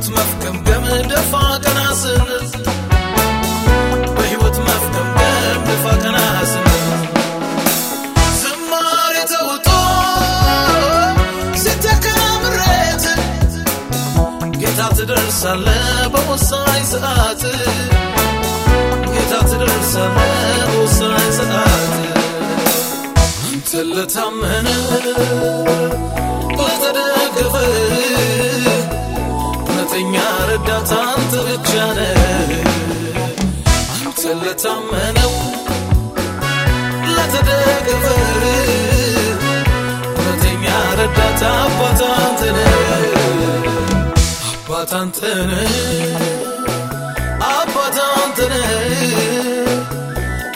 በሕይወት መፍገምገም ደፋ ቀና ስንል በሕይወት መፍገምገም ደፋ ቀና ስንል ትደርሳለ በወሳኝ ሰዓት። ጌታ ትደርሳለ በወሳኝ ሰዓት። አንተ ለታመነ ለታመነው ለተደገፈ እውነተኛ ረዳት አባት አንተ ነህ አባት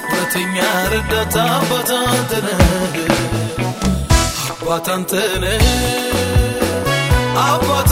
እውነተኛ ረዳት አባት አንተ ነህ አባት አንተ ነህ አባት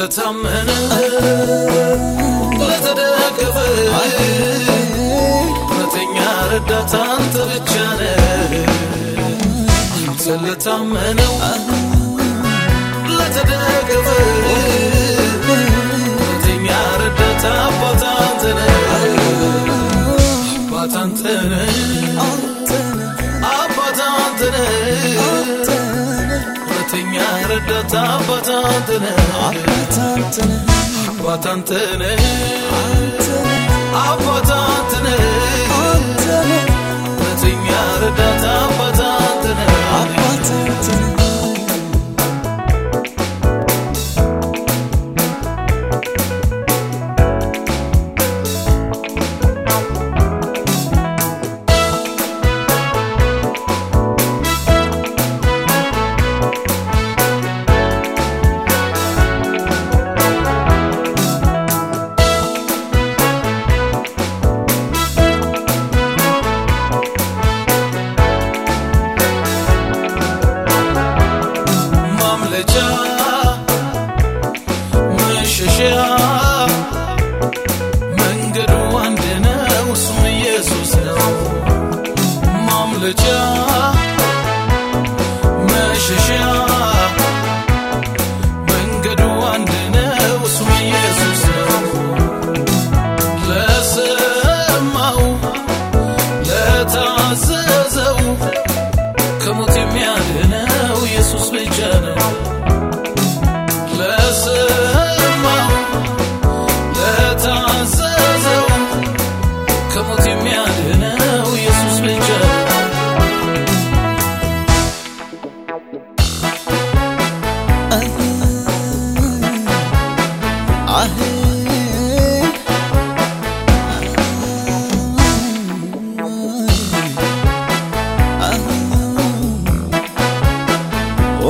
ለታመነ ለተደገፈ እውነተኛ ረዳት አንተ ብቻ ነህ አንተን ለታመነው ለተደገፈ ረዳት አባት አንተ ነህ አባት አንተ ነህ አባት አንተ ነህ ماشي شعر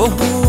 Oh.